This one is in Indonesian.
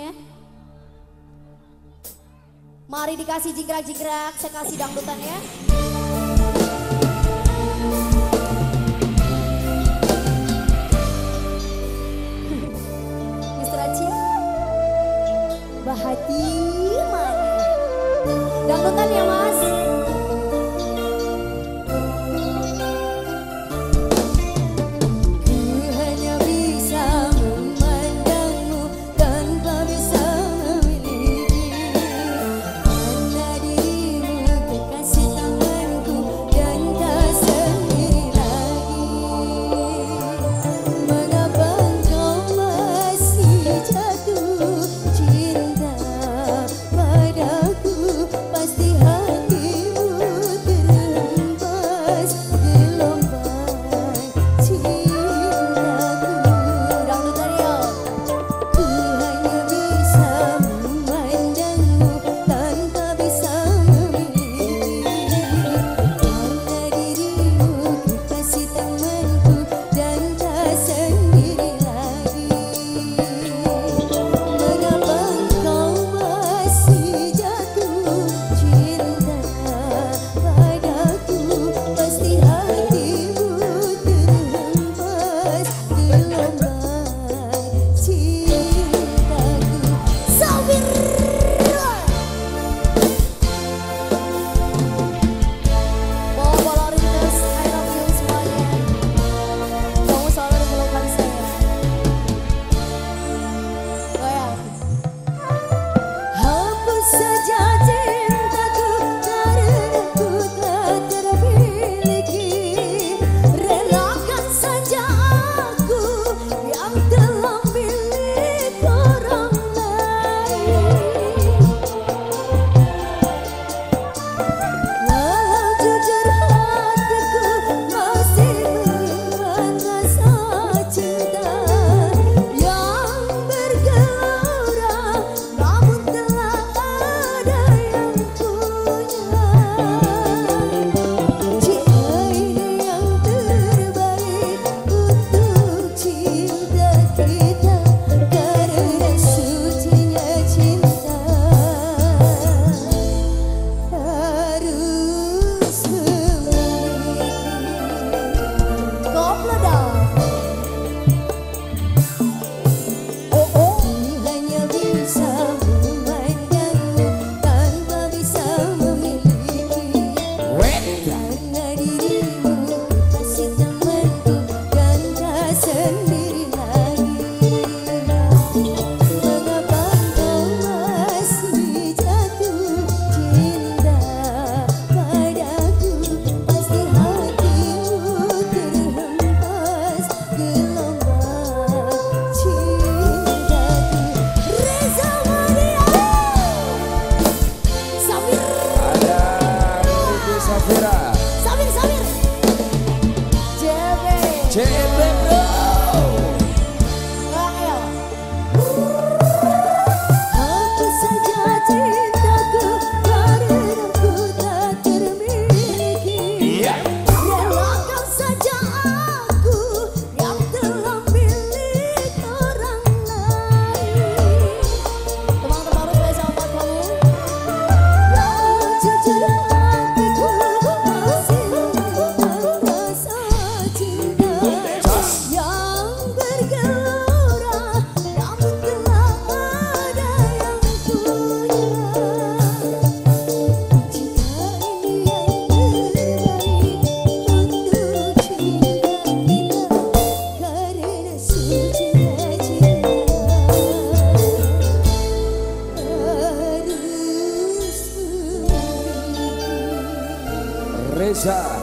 Ya. Mari dikasih jingkrak-jingkrak, saya kasih dangdutan ya. Mr. Aci, Bahati mana? Dangdutan ya mas. Take Mesa.